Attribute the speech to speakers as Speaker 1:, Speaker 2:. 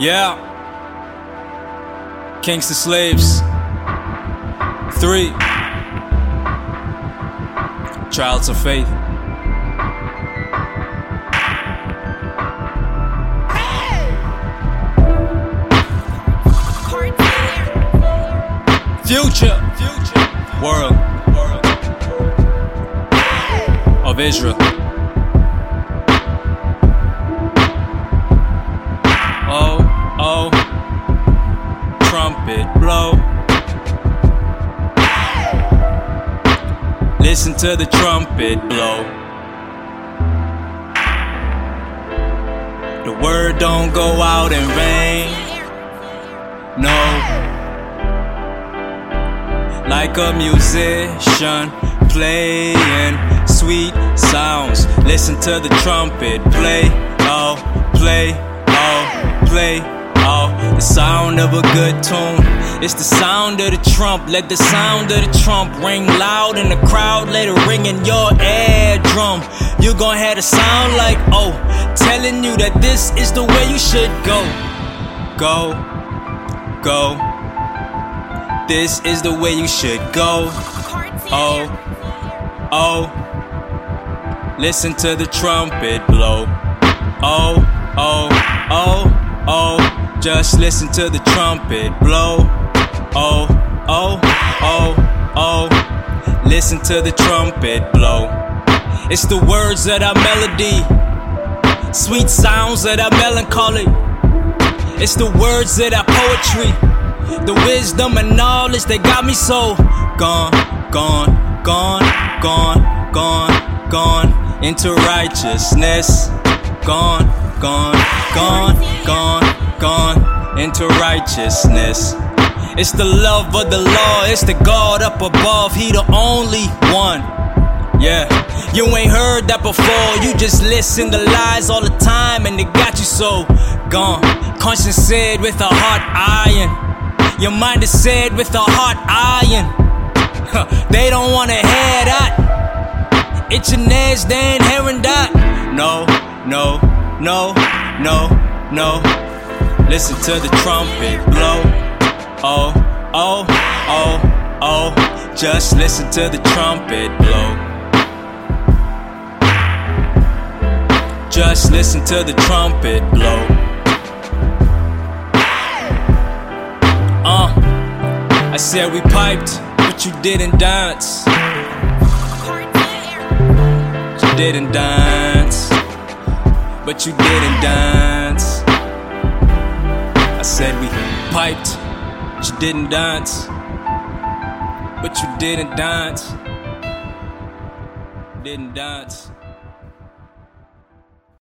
Speaker 1: Yeah. Kings Kingston Slaves. Three. Childs of Faith. Future. World. Of Israel. Trumpet blow. Listen to the trumpet blow. The word don't go out in vain. No. Like a musician playing sweet sounds. Listen to the trumpet play. Oh, play. Oh, play. Oh, the sound of a good tune. It's the sound of the trump. Let the sound of the trump ring loud in the crowd. Let it ring in your eardrum. You gon' have a sound like oh, telling you that this is the way you should go. Go, go. This is the way you should go. Oh, oh. Listen to the trumpet blow. Oh, oh, oh, oh. Just listen to the trumpet blow. Oh, oh, oh, oh. Listen to the trumpet blow. It's the words of our melody, sweet sounds of our melancholy. It's the words of our poetry, the wisdom and knowledge that got me so gone, gone, gone, gone, gone, gone into righteousness. Gone, gone, gone, gone, gone into righteousness. It's the love of the law, it's the God up above, He the only one. Yeah, you ain't heard that before. You just listen to lies all the time, and it got you so gone. Conscience said with a heart iron. Your mind is said with a heart iron. They don't wanna hear that. Itching ears, they ain't hearing that. No, no, no, no, no. Listen to the trumpet blow. Oh, oh, oh, oh. Just listen to the trumpet blow. Just listen to the trumpet blow. Uh, I said we piped, but you didn't dance. You didn't dance, but you didn't dance. Said we piped, but you didn't dance, but you didn't dance. Didn't dance.